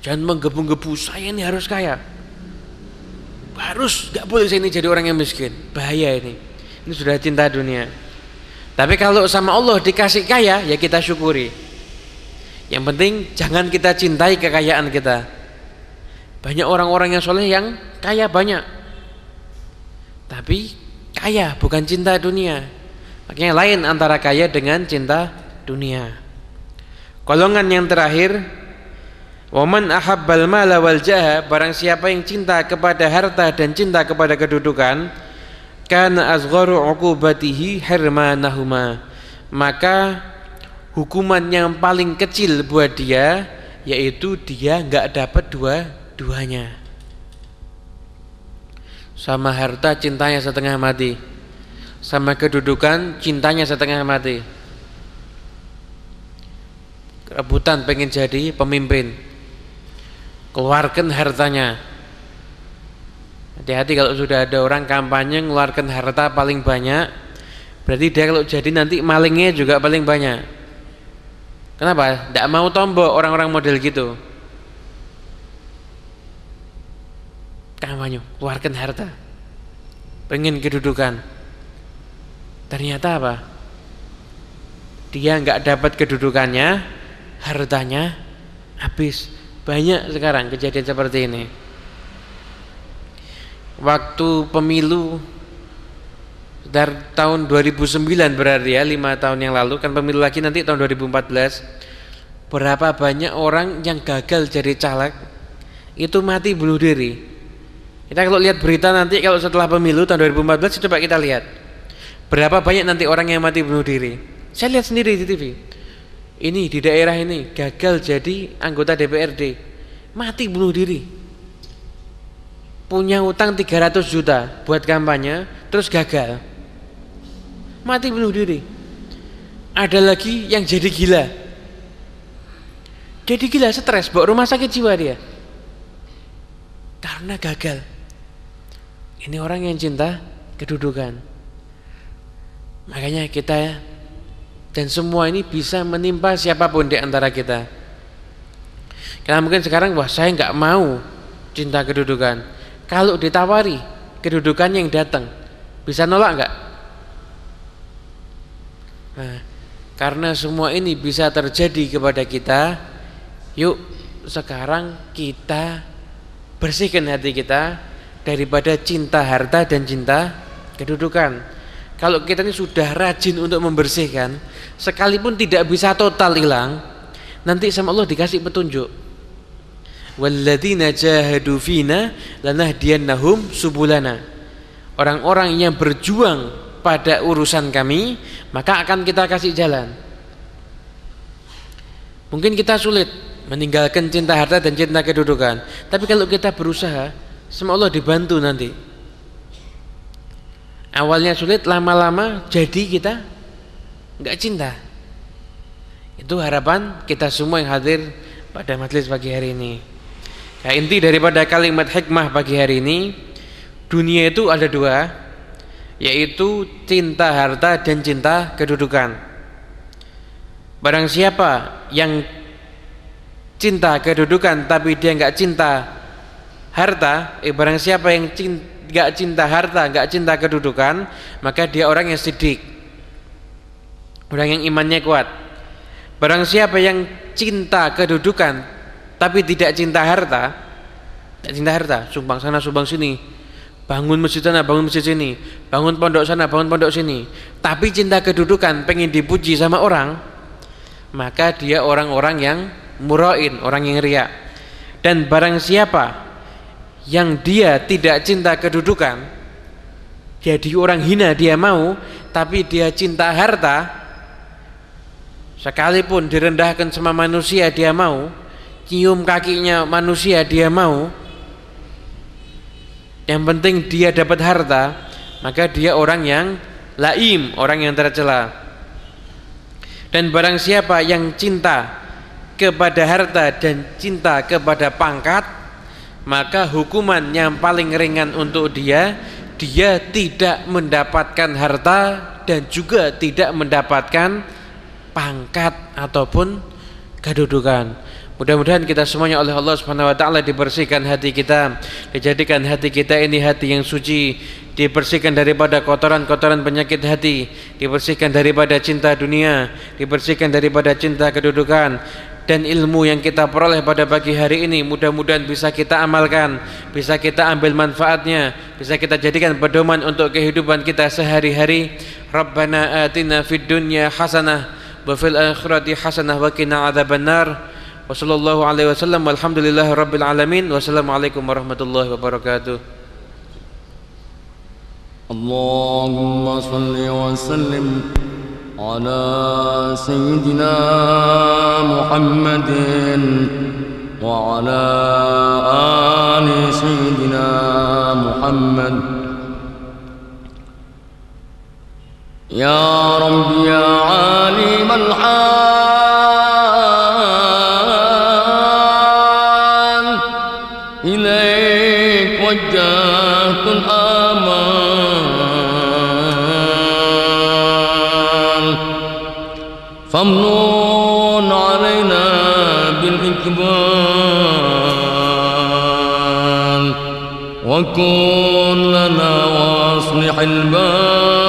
Jangan menggebu-gebu, saya ini harus kaya. Harus, gak boleh saya ini jadi orang yang miskin. Bahaya ini. Ini sudah cinta dunia. Tapi kalau sama Allah dikasih kaya, ya kita syukuri. Yang penting jangan kita cintai kekayaan kita. Banyak orang-orang yang soleh yang kaya banyak. Tapi kaya bukan cinta dunia makanya lain antara kaya dengan cinta dunia golongan yang terakhir waman ahabbal mala wal jaha barang siapa yang cinta kepada harta dan cinta kepada kedudukan kana azgharu uqubatihi hirmanahuma maka hukuman yang paling kecil buat dia yaitu dia enggak dapat dua-duanya sama harta cintanya setengah mati. Sama kedudukan cintanya setengah mati. Rebutan pengen jadi pemimpin. Keluarkan hartanya. Hati-hati kalau sudah ada orang kampanye ngeluarkan harta paling banyak berarti dia kalau jadi nanti malingnya juga paling banyak kenapa? tidak mau tombok orang-orang model gitu. Kampanye keluarkan harta. Pengen kedudukan. Ternyata apa? Dia nggak dapat kedudukannya hartanya habis. Banyak sekarang kejadian seperti ini. Waktu pemilu Sekitar tahun 2009 berarti ya, lima tahun yang lalu kan pemilu lagi nanti tahun 2014. Berapa banyak orang yang gagal jadi caleg itu mati bunuh diri. Kita kalau lihat berita nanti kalau setelah pemilu tahun 2014 coba kita lihat. Berapa banyak nanti orang yang mati bunuh diri. Saya lihat sendiri di TV. Ini di daerah ini gagal jadi anggota DPRD. Mati bunuh diri. Punya utang 300 juta buat kampanye terus gagal. Mati bunuh diri. Ada lagi yang jadi gila. Jadi gila stres, bawa rumah sakit jiwa dia karena gagal. Ini orang yang cinta kedudukan. Makanya kita dan semua ini bisa menimpa siapa pun di antara kita. Karena mungkin sekarang wah saya nggak mau cinta kedudukan. Kalau ditawari kedudukan yang datang, bisa nolak nggak? Nah, karena semua ini bisa terjadi kepada kita, yuk sekarang kita bersihkan hati kita daripada cinta harta dan cinta kedudukan. Kalau kita ini sudah rajin untuk membersihkan, sekalipun tidak bisa total hilang, nanti sama Allah dikasih petunjuk. Walladzina jahadu fina lanahdiyannahum subulana. Orang-orang yang berjuang pada urusan kami, maka akan kita kasih jalan. Mungkin kita sulit meninggalkan cinta harta dan cinta kedudukan. Tapi kalau kita berusaha, semua Allah dibantu nanti. Awalnya sulit, lama-lama jadi kita nggak cinta. Itu harapan kita semua yang hadir pada majelis pagi hari ini. Ya, inti daripada kalimat hikmah pagi hari ini, dunia itu ada dua, yaitu cinta harta dan cinta kedudukan. Barang siapa yang cinta kedudukan tapi dia nggak cinta harta, eh barang siapa yang nggak cinta, harta, nggak cinta kedudukan, maka dia orang yang sidik, orang yang imannya kuat. Barang siapa yang cinta kedudukan tapi tidak cinta harta, tidak cinta harta, sumbang sana, sumbang sini, bangun masjid sana, bangun masjid sini, bangun pondok sana, bangun pondok sini, tapi cinta kedudukan, pengen dipuji sama orang, maka dia orang-orang yang murain, orang yang riak. Dan barang siapa yang dia tidak cinta kedudukan, jadi orang hina dia mau, tapi dia cinta harta, sekalipun direndahkan sama manusia dia mau, cium kakinya manusia dia mau, yang penting dia dapat harta, maka dia orang yang laim, orang yang tercela. Dan barang siapa yang cinta kepada harta dan cinta kepada pangkat maka hukuman yang paling ringan untuk dia dia tidak mendapatkan harta dan juga tidak mendapatkan pangkat ataupun kedudukan. Mudah-mudahan kita semuanya oleh Allah Subhanahu wa taala dibersihkan hati kita, dijadikan hati kita ini hati yang suci, dibersihkan daripada kotoran-kotoran penyakit hati, dibersihkan daripada cinta dunia, dibersihkan daripada cinta kedudukan, dan ilmu yang kita peroleh pada pagi hari ini mudah-mudahan bisa kita amalkan, bisa kita ambil manfaatnya, bisa kita jadikan pedoman untuk kehidupan kita sehari-hari. Rabbana atina fid dunya hasanah wa fil akhirati hasanah wa qina adzabannar. Wa sallallahu alaihi wasallam walhamdulillahi rabbil alamin. Wassalamualaikum warahmatullahi wabarakatuh. Allahumma salli wa sallim على سيدنا محمد وعلى آل سيدنا محمد يا رب يا عالم الحال وجهت الآمان فامنون علينا بالإقبال. وكن لنا واصلح البال.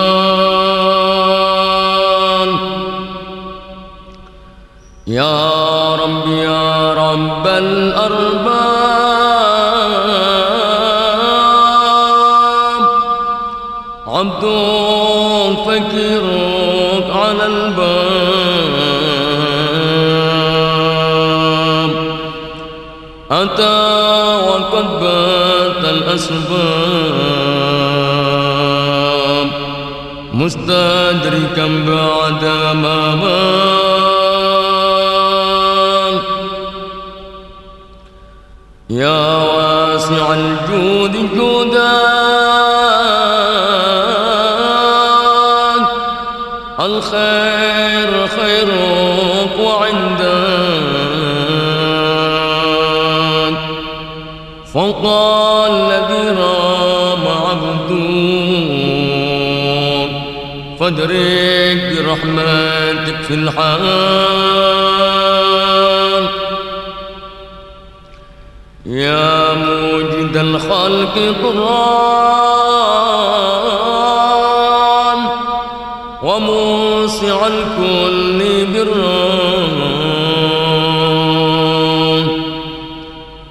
الأسباب. مستدركا بعد ما بان يا واسع الجود جودك الخير خيرك وعندك فوق فادرك برحمتك في الحال. يا موجد الخلق طران وموسع الكل بران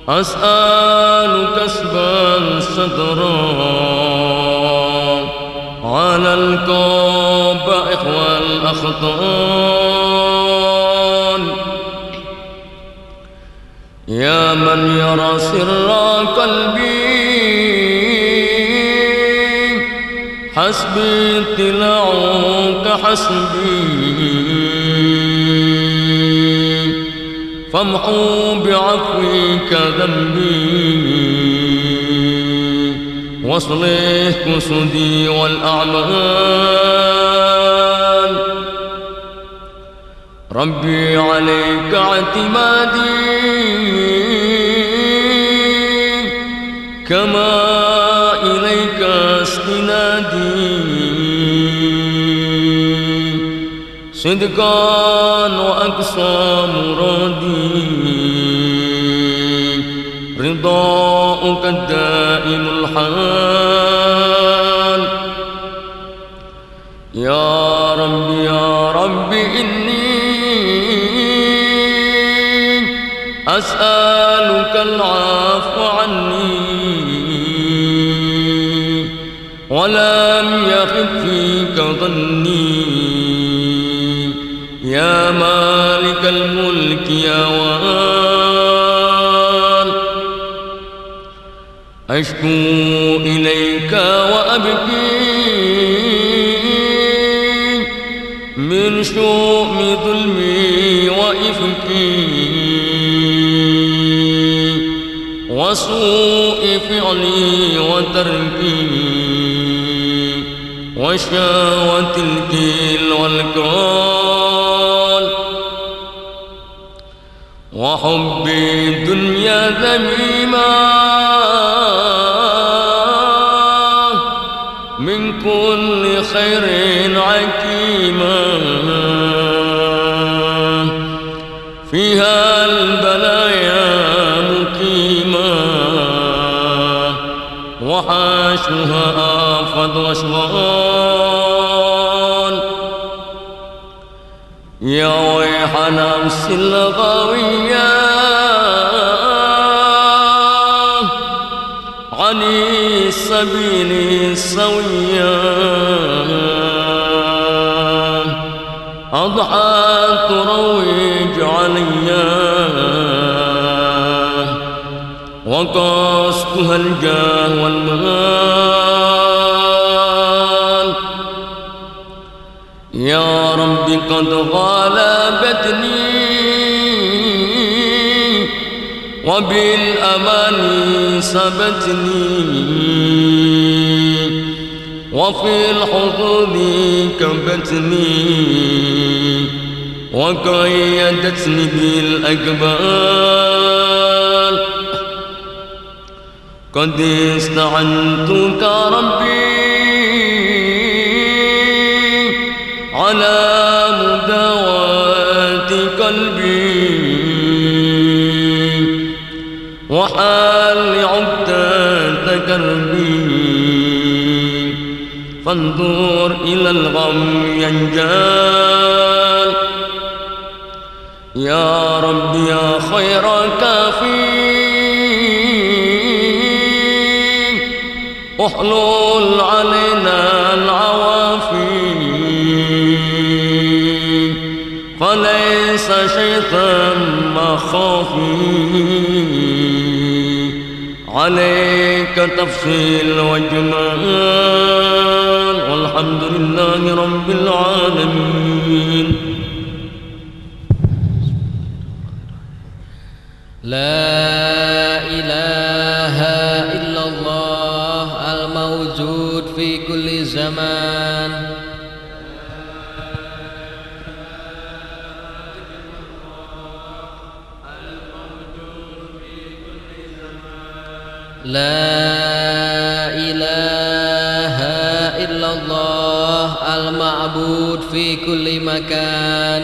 أسأل كسبا سترا على القبائح والأخطان يا من يرى سر قلبي حسبي اطلاعك حسبي فامحو بعفوك ذنبي واصلح كسدي والأعمال. ربي عليك اعتمادي. كما إليك استنادي. صدقا وأقصى مرادي. رضاؤك الدائم الحال. يا أسألك العفو عني. ولم يخف فيك ظني. يا مالك الملك يا وان أشكو إليك وأبكي. من شؤم ظلمي وإفكي. وسوء فعلي وتركي وشاوة الكيل والكال وحب الدنيا ذميمة من كل خير وحاشها آفض وشوان يا ويح نفس الغاوية عن السبيل السوية. أضحى تروج عليا. وقصدها الجاه والمال. يا رب قد غلبتني وبالأمان سبتني وفي الحظوظ كبتني وقيدتني بالأقبال قد استعنتك ربي على مداواة قلبي وحال عقدة كربي فانظر إلى الغم ينجال. يا رب يا خير كافي. واحلل علينا العوافي فليس شيطا مخافي عليك تفصيل وجمال والحمد لله رب العالمين. لا إله كل زمان لا إله إلا الله المعبود في كل مكان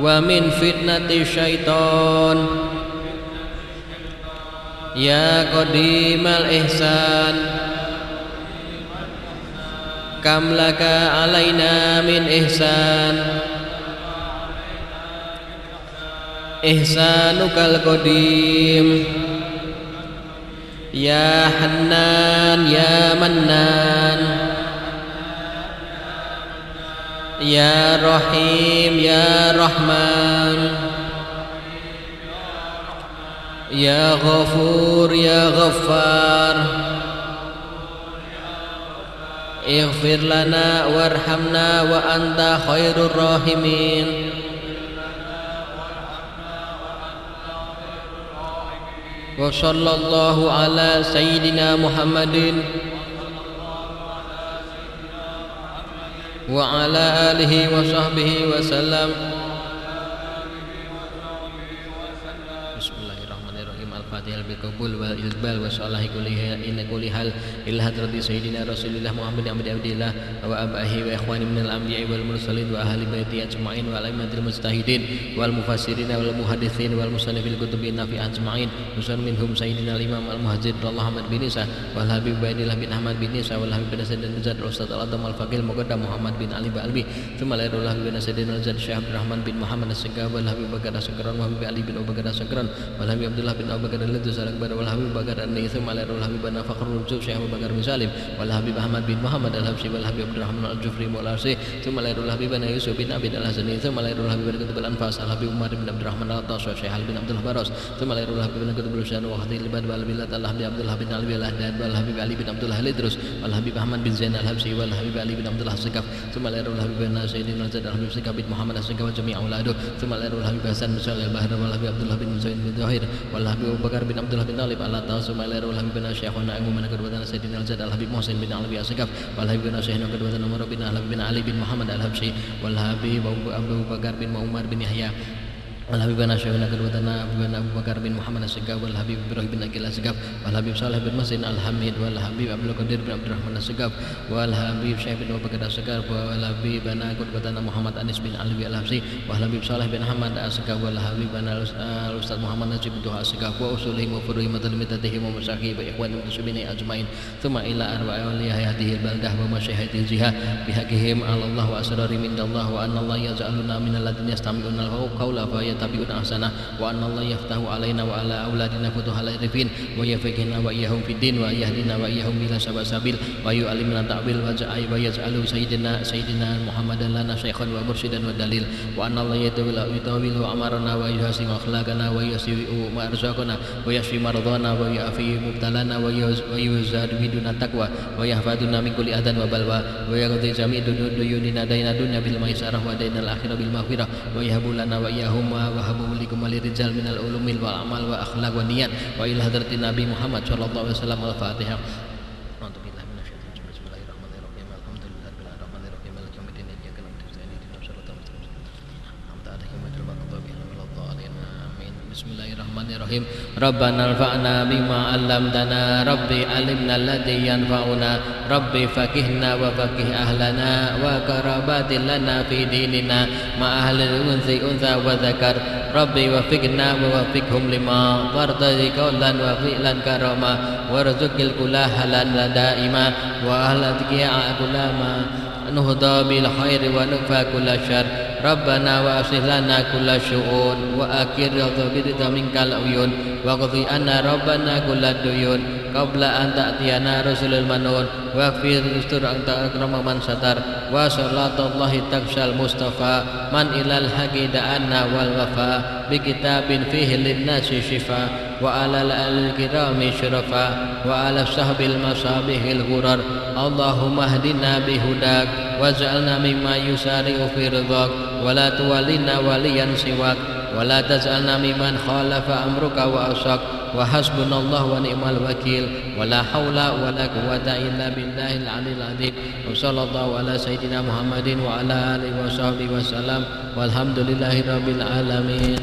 wa min fitnati syaiton ya qadimal ihsan. Kam laka alaina min ihsan. Ihsanukal qadim. Ya hannan ya mannan. يا رحيم يا رحمن يا غفور يا غفار اغفر لنا وارحمنا وأنت خير الراحمين. وصلى الله على سيدنا محمد وعلى آله وصحبه وسلم. Al-Qabul wal Ilbal wa salahi kulli inna kulli hal. Ila hadrati sayyidina Rasulillah Muhammad Abdi Abdillah wa abahi wa ikhwani minal anbiya'i wal mursalin wa ahli baiti ajma'in wa alaimatil mustahidin wal mufassirin wal muhadithin wal musannifil kutubi nafi ajma'in. Usan minhum sayyidina al-imam al-muhajir Allah Muhammad bin Isa wal habib Baidillah bin Ahmad bin Isa wal habib bin Sayyidina Nazar Ustaz al-Adam al-Faqil Muqaddam Muhammad bin Ali Ba'albi. Thumma la yarullah bin Sayyidina Nazar Syekh Abdurrahman bin Muhammad as-Segab wal habib Bakar as-Sakran wa habib Ali bin As-Sakran wal habib Bakar al-Ladus al-Akbar wal habib bin Fakhrul Rujub Syekh Bakar bin Salim wal habib Ahmad bin Muhammad al-Habsyi wal habib Abdurrahman al-Jufri Mu'larsi thumma la yarullah bin Yusuf bin Abid al-Hazani thumma la yarullah bin Kutub al-Anfas al-habib Umar bin Abdurrahman al-Atas wa Syekh bin Abdullah Baros thumma la yarullah bin Kutub al-Syan wa Khatil Ibad wal Bilad al-Habib Abdullah bin Alwi al-Haddad wal habib Ali bin Abdullah al-Idrus wal habib Ahmad bin Zain al-Habsyi wal habib Ali bin Abdullah al-Sikaf thumma la yarullah bin Sayyidina Zaid al-Habib Sikaf bin Muhammad al-Sikaf wa jami' auladu thumma la yarullah bin Hasan bin Shalih al-Bahr wal habib Abdullah bin Zaid bin Zahir wal habib Abu Bakar bin Abdullah bin Talib al-Atas thumma la yarullah bin Syekhuna Abu Mana kedua Sayyidina Zaid al-Habib Muhsin bin Alwi al-Sikaf wal habib bin Syekhuna kedua Umar bin Al-Habib bin Ali bin Muhammad al-Habsyi wal habib Abu Bakar bin Umar bin Yahya Tanah Habib Abu Bakar bin Muhammad Wal Habib Ibrahim bin Akil As-Segaf Wal Habib Saleh bin Masin Abdul Qadir bin Abdurrahman As-Segaf Wal Habib Syekh bin Abu Bakar As-Segaf Wal Habib Ana kedua tanah Muhammad Anis bin Alwi bin Ahmad As-Segaf Wal Habib Muhammad Najib bin Wa usulihim wa furuhim wa talmitatihim wa masyakih wa ikhwan wa muslimini ajmain. Thumma ila arba'i awliya hayatihi al-baldah wa masyahati ziha Bihaqihim Allah wa anna Allah yaftahu alaina wa ala auladina futuhal arifin wa yafiqina wa iyyahum fid din wa yahdina wa iyyahum ila sabil wa yu'allimna ta'wil wa ja'i wa yaj'alu sayyidina sayyidina Muhammadan lana syaikhan wa mursyidan wa dalil wa anna Allah yatawila yatawilu amarana wa yuhsinu akhlaqana wa yusiu ma arzaqana wa yashfi mardana wa yu'afi mubtalana wa yuzad biduna taqwa wa yahfaduna min kulli adan wa balwa wa yaqdi jami' duyunina dunya bil maisarah wa dainal akhirah bil maghfirah wa yahabu lana wa iyyahum wa habu likum rijal minal ulumil wal amal wa akhlaq wa niyat wa ila hadratin nabi Muhammad الرحيم ربنا انفعنا بما علمتنا. ربي علمنا الذي ينفعنا. ربي فكهنا وفكه أهلنا. وقرابات لنا في ديننا. مع أهل الأنثى أنثى وذكر ربي وفقنا ووفقهم لما فارتضي قولا وفعلا كرما. وارزق الكلاه لنا دائما. وأهل أتقياء كلاما نهدى بالخير ونفى كل شر. ربنا وأصلح لنا كل شؤون واكر برضا منك العيون واقضي عنا ربنا كل الديون. قبل أن تأتينا رسل المنون واغفر استر أنت أكرم من ستر. وصلاة الله تخشى المصطفى. من إلى الحق دعانا والوفاء. بكتاب فيه للناس شفاء. وعلى الآل الكرام الشرفاء وعلى صحب المصابيح الغرر. اللهم اهدنا بهداك واجعلنا مما يسارع في رضاك. ولا تولنا وليا سواك. ولا تجعلنا ممن خالف أمرك وأصاك وحسبنا الله ونعم الوكيل. ولا حول ولا قوة إلا بالله العلي العظيم. وصلى الله على سيدنا محمد وعلى آله وصحبه وسلم. والحمد لله رب العالمين.